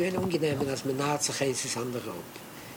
gewesen unangenehm, als man naht sich eins das andere ab.